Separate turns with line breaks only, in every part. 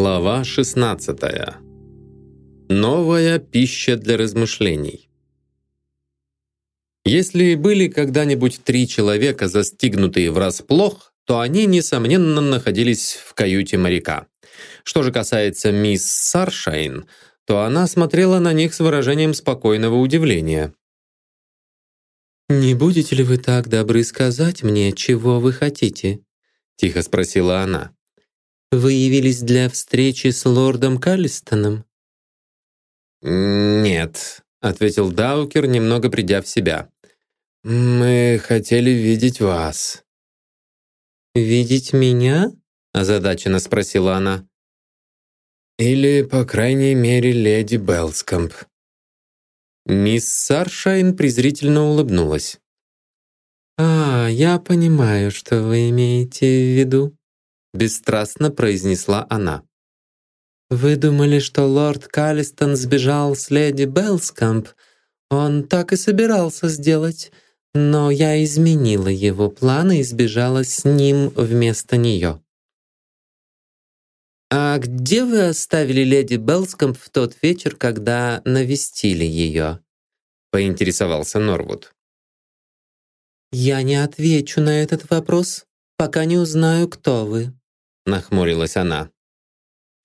Глава 16. Новая пища для размышлений. Если были когда-нибудь три человека, застигнутые врасплох, то они, несомненно, находились в каюте моряка. Что же касается мисс Саршайн, то она смотрела на них с выражением спокойного удивления.
«Не будете ли вы так добры сказать мне, чего вы хотите?» — тихо спросила она. «Вы явились для встречи с лордом Каллистоном?»
«Нет», — ответил Даукер, немного придя в себя. «Мы хотели видеть вас».
«Видеть меня?» — озадаченно спросила она.
«Или, по крайней мере, леди Белскомп».
Мисс Саршайн презрительно улыбнулась. «А, я понимаю, что вы имеете в виду», — бесстрастно произнесла она. «Вы думали, что лорд Каллистон сбежал с леди Белскомп? Он так и собирался сделать, но я изменила его планы и сбежала с ним вместо нее». «А где вы оставили леди Белскомп в тот вечер, когда навестили ее?» — поинтересовался Норвуд. «Я не отвечу на этот вопрос, пока не узнаю, кто вы», — нахмурилась она.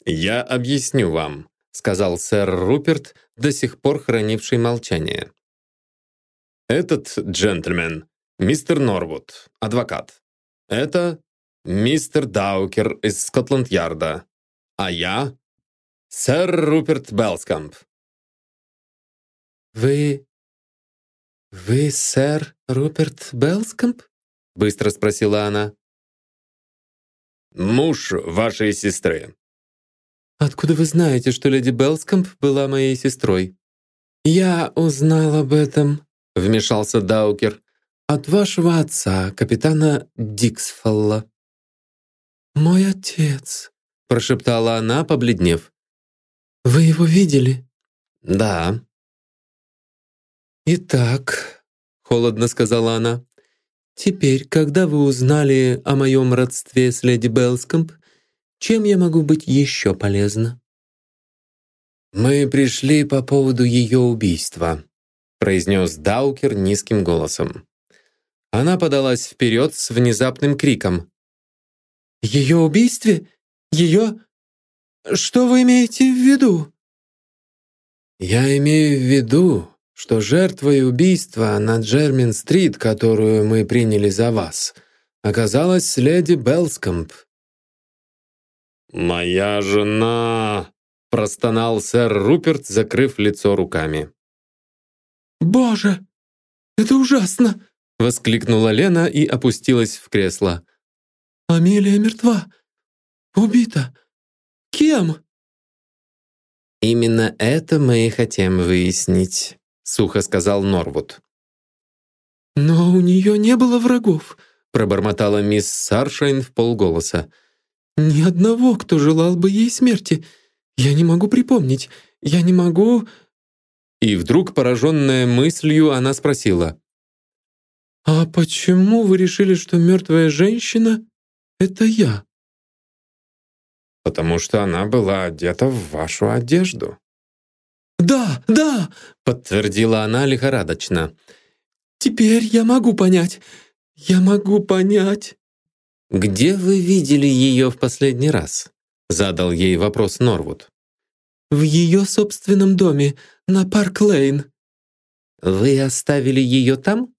«Я объясню вам», — сказал сэр Руперт, до сих пор хранивший молчание. «Этот джентльмен — мистер Норвуд, адвокат. Это мистер Даукер из Скотланд-Ярда, а я — сэр Руперт Белскамп».
«Вы... вы сэр Руперт Белскамп?» — быстро спросила она.
«Муж вашей сестры».
«Откуда вы знаете, что леди Белскамп была моей сестрой?» «Я узнал об этом», — вмешался Даукер, «от вашего отца, капитана Диксфолла». «Мой отец», прошептала она, побледнев. «Вы его видели?»
«Да».
«Итак», — холодно сказала она, «теперь, когда вы узнали о моем родстве с леди Белскомп, чем я могу быть еще полезна?»
«Мы пришли по поводу ее убийства», — произнес Даукер низким голосом. Она подалась вперед с внезапным криком.
«Ее убийстве? Ее... Что вы имеете в виду?»
«Я имею в виду, что жертвой убийства на Джермин-стрит, которую мы приняли за вас, оказалась леди Белскомп». «Моя жена!» — простонал сэр Руперт, закрыв лицо руками.
«Боже, это ужасно!» — воскликнула Лена и опустилась в кресло. «Амелия мертва. Убита? Кем?»
«Именно это мы и хотим выяснить», — сухо сказал Норвуд.
«Но у нее не было врагов», — пробормотала мисс Саршайн в полголоса. «Ни одного, кто желал бы ей смерти. Я не могу припомнить. Я не могу...»
И вдруг, пораженная мыслью, она спросила.
«А почему вы решили, что мертвая женщина — это я?»
потому что она была одета в вашу одежду».
«Да, да!» — подтвердила она лихорадочно. «Теперь я могу понять. Я могу понять».
«Где вы видели ее в последний раз?» — задал ей вопрос Норвуд.
«В ее собственном доме, на Парк-Лейн».
«Вы оставили ее там?»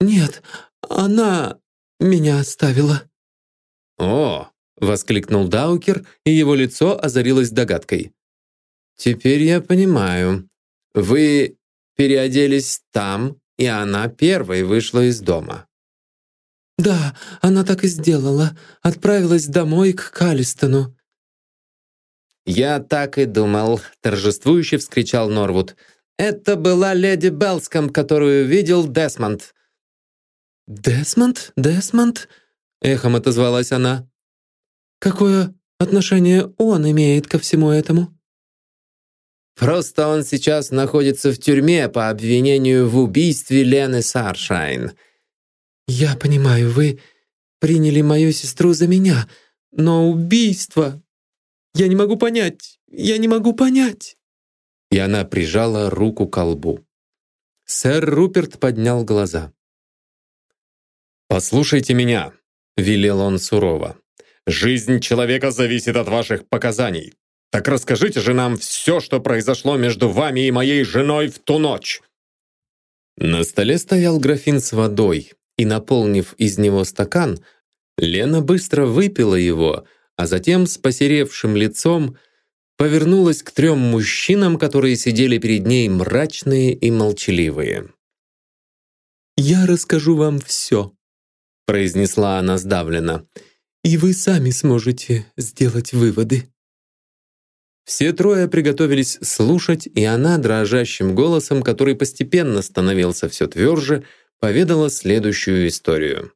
«Нет, она меня оставила».
«О, Воскликнул Даукер, и его лицо озарилось догадкой. «Теперь я понимаю. Вы переоделись там, и она первой вышла из дома».
«Да, она так и сделала. Отправилась домой к Калистону».
«Я так и думал», — торжествующе вскричал Норвуд. «Это была леди Белском, которую видел Десмонд».
«Десмонд? Десмонд?» — эхом отозвалась она. Какое отношение он имеет ко всему этому?
Просто он сейчас находится в тюрьме по обвинению в убийстве Лены Саршайн.
Я понимаю, вы приняли мою сестру за меня, но убийство... Я не могу понять! Я не могу понять!» И она прижала руку к колбу. Сэр Руперт поднял глаза.
«Послушайте меня», — велел он сурово. «Жизнь человека зависит от ваших показаний. Так расскажите же нам все, что произошло между вами и моей женой в ту ночь».
На столе стоял графин с водой, и, наполнив из него стакан, Лена быстро выпила его, а затем с посеревшим лицом повернулась к трем мужчинам, которые сидели перед ней мрачные и молчаливые. «Я расскажу вам все», — произнесла она сдавленно, «и вы сами сможете сделать выводы». Все трое приготовились слушать, и она дрожащим голосом, который постепенно становился все тверже, поведала следующую историю.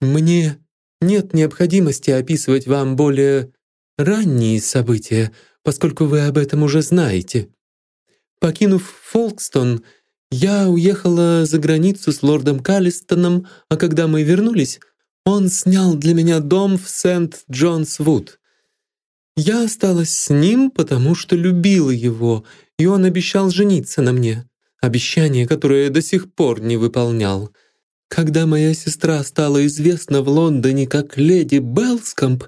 «Мне нет необходимости описывать вам более ранние события, поскольку вы об этом уже знаете. Покинув Фолкстон, я уехала за границу с лордом Каллистоном, а когда мы вернулись, он снял для меня дом в Сент-Джонс-Вуд. Я осталась с ним, потому что любила его, и он обещал жениться на мне. Обещание, которое до сих пор не выполнял. Когда моя сестра стала известна в Лондоне как леди Белскомп,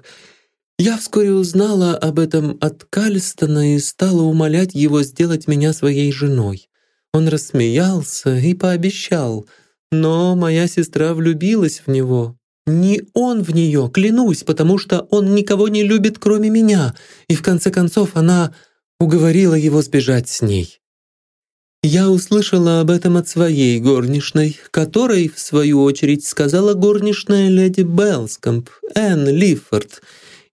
я вскоре узнала об этом от Калистона и стала умолять его сделать меня своей женой. Он рассмеялся и пообещал, но моя сестра влюбилась в него. Не он в нее, клянусь, потому что он никого не любит, кроме меня, и в конце концов она уговорила его сбежать с ней. Я услышала об этом от своей горничной, которой, в свою очередь, сказала горничная леди Белскомп, Энн Лиффорд,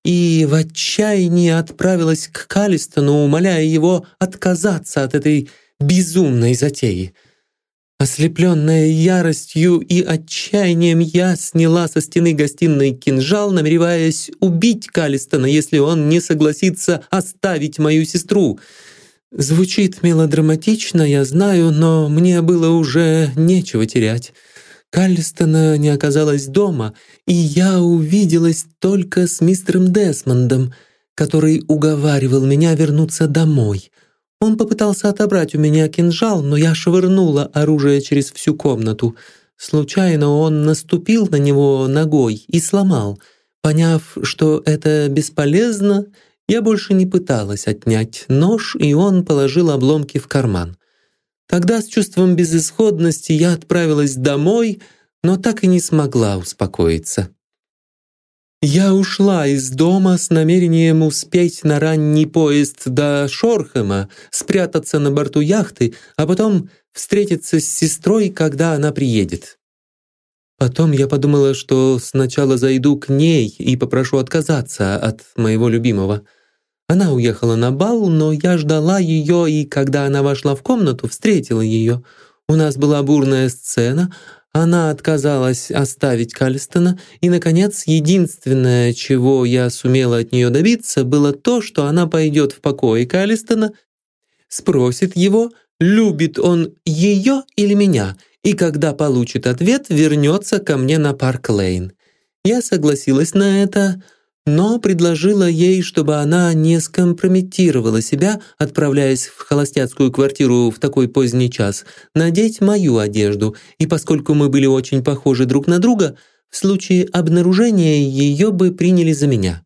и в отчаянии отправилась к Калистону, умоляя его отказаться от этой безумной затеи. Ослепленная яростью и отчаянием, я сняла со стены гостиной кинжал, намереваясь убить Калистона, если он не согласится оставить мою сестру. Звучит мелодраматично, я знаю, но мне было уже нечего терять. Каллистона не оказалось дома, и я увиделась только с мистером Десмондом, который уговаривал меня вернуться домой. Он попытался отобрать у меня кинжал, но я швырнула оружие через всю комнату. Случайно он наступил на него ногой и сломал. Поняв, что это бесполезно, я больше не пыталась отнять нож, и он положил обломки в карман. Тогда с чувством безысходности я отправилась домой, но так и не смогла успокоиться. Я ушла из дома с намерением успеть на ранний поезд до Шорхема, спрятаться на борту яхты, а потом встретиться с сестрой, когда она приедет. Потом я подумала, что сначала зайду к ней и попрошу отказаться от моего любимого — она уехала на бал, но я ждала ее, и когда она вошла в комнату, встретила ее. У нас была бурная сцена, она отказалась оставить Калистона, и, наконец, единственное, чего я сумела от нее добиться, было то, что она пойдет в покои Калистона, спросит его, любит он ее или меня, и когда получит ответ, вернется ко мне на Парк-Лейн. Я согласилась на это, но предложила ей, чтобы она не скомпрометировала себя, отправляясь в холостяцкую квартиру в такой поздний час, надеть мою одежду, и поскольку мы были очень похожи друг на друга, в случае обнаружения ее бы приняли за меня.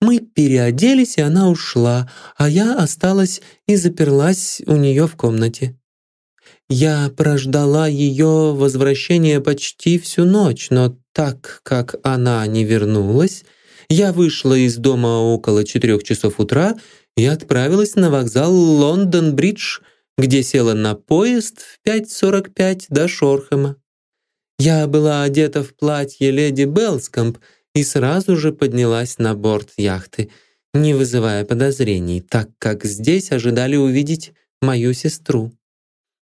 Мы переоделись, и она ушла, а я осталась и заперлась у нее в комнате. Я прождала ее возвращение почти всю ночь, но так как она не вернулась, я вышла из дома около четырех часов утра и отправилась на вокзал Лондон-Бридж, где села на поезд в 5.45 до Шорхэма. Я была одета в платье леди Белскомп и сразу же поднялась на борт яхты, не вызывая подозрений, так как здесь ожидали увидеть мою сестру.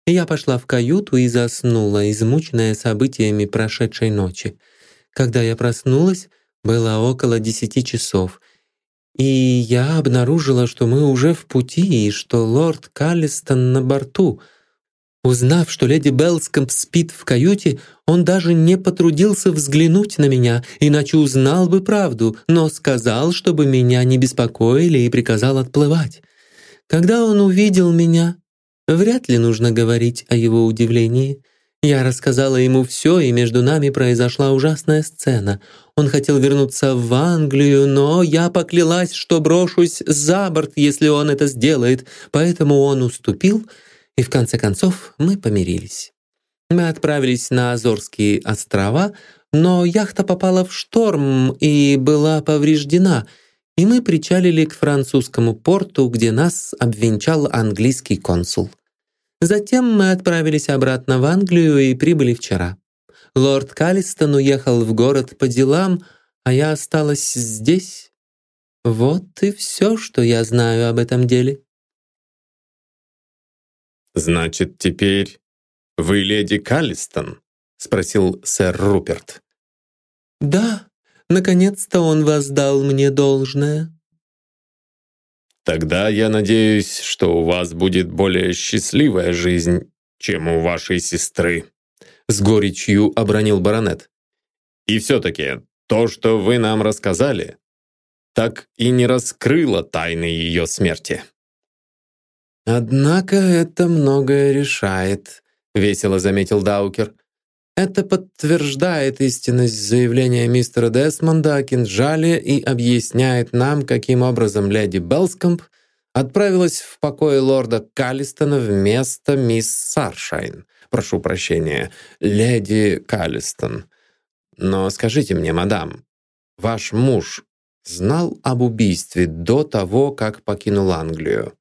Я пошла в каюту и заснула, измученная событиями прошедшей ночи. Когда я проснулась, было около десяти часов, и я обнаружила, что мы уже в пути и что лорд Каллистон на борту. Узнав, что леди Белскомп спит в каюте, он даже не потрудился взглянуть на меня, иначе узнал бы правду, но сказал, чтобы меня не беспокоили и приказал отплывать. Когда он увидел меня, вряд ли нужно говорить о его удивлении. Я рассказала ему все, и между нами произошла ужасная сцена. Он хотел вернуться в Англию, но я поклялась, что брошусь за борт, если он это сделает, поэтому он уступил — и в конце концов мы помирились. Мы отправились на Азорские острова, но яхта попала в шторм и была повреждена, и мы причалили к французскому порту, где нас обвенчал английский консул. Затем мы отправились обратно в Англию и прибыли вчера. Лорд Каллистон уехал в город по делам, а я осталась здесь. Вот и все, что я знаю об этом деле.
«Значит, теперь вы леди Каллистон?» — спросил сэр Руперт.
«Да, наконец-то он воздал мне должное».
«Тогда я надеюсь, что у вас будет более счастливая жизнь, чем у вашей сестры», — с горечью обронил баронет. «И все-таки то, что вы нам рассказали, так и не раскрыло тайны ее смерти».
«Однако это многое решает», — весело заметил Даукер. «Это подтверждает истинность заявления мистера Десмонда о кинжале и объясняет нам, каким образом леди Белскомп отправилась в покой лорда Каллистона вместо мисс Саршайн. Прошу прощения, леди Каллистон. Но скажите мне, мадам, ваш муж знал об убийстве до того, как покинул Англию?»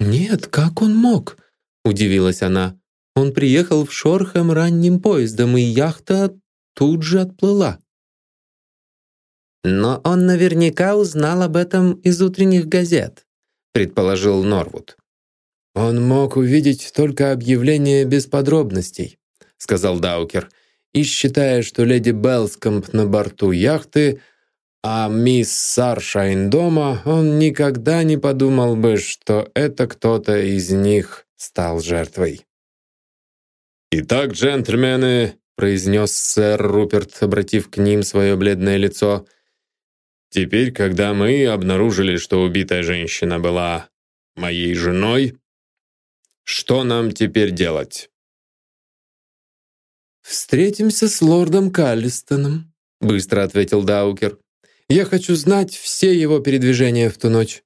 «Нет, как он мог?» — удивилась она. «Он приехал в Шорхэм ранним поездом, и яхта тут же отплыла». «Но он наверняка узнал об этом из утренних газет», — предположил Норвуд. «Он мог увидеть только объявление без подробностей», — сказал Даукер. «И считая, что леди Белскомп на борту яхты а мисс Саршайн дома, он никогда не подумал бы, что это кто-то из них стал жертвой.
«Итак, джентльмены», — произнес сэр Руперт, обратив к ним свое бледное лицо, «теперь, когда мы обнаружили, что убитая женщина была моей женой, что нам теперь делать?»
«Встретимся с лордом Каллистоном», — быстро ответил Даукер. Я хочу знать все его передвижения в ту ночь».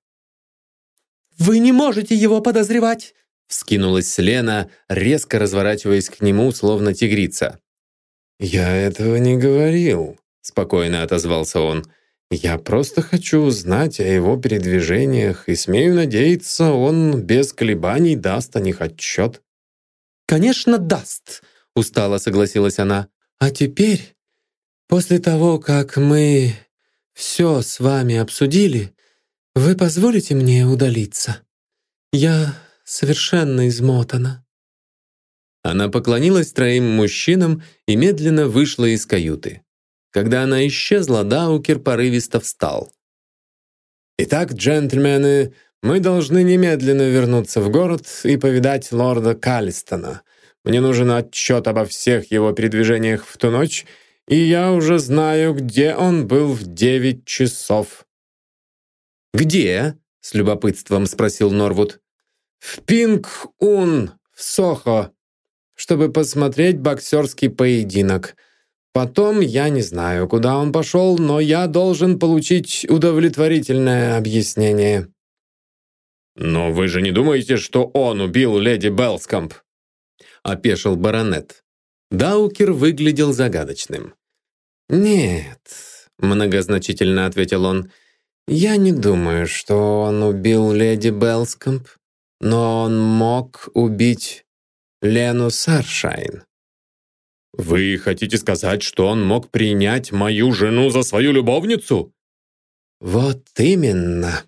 «Вы не можете его подозревать!» Вскинулась Лена, резко разворачиваясь к нему, словно тигрица.
«Я этого не говорил», — спокойно отозвался он. «Я просто хочу узнать о его передвижениях и, смею надеяться, он без колебаний даст о них отчет».
«Конечно, даст», — устало согласилась она. «А теперь, после того, как мы все с вами обсудили, вы позволите мне удалиться? Я совершенно измотана».
Она поклонилась троим мужчинам и медленно вышла из каюты. Когда она исчезла, Даукер порывисто встал. «Итак, джентльмены, мы должны немедленно вернуться в город и повидать лорда Каллистона. Мне нужен отчет обо всех его передвижениях в ту ночь и я уже знаю, где он был в девять часов».
«Где?» — с любопытством спросил Норвуд.
«В Пинг-Ун, в Сохо, чтобы посмотреть боксерский поединок. Потом я не знаю, куда он пошел, но я должен получить удовлетворительное объяснение». «Но вы же не думаете, что он убил леди Белскомп?» — опешил баронет. Даукер выглядел загадочным.
«Нет», — многозначительно ответил он, «я не думаю, что он убил леди Белскомп, но он мог убить Лену Саршайн».
«Вы хотите сказать, что он мог принять мою жену за свою любовницу?»
«Вот именно»,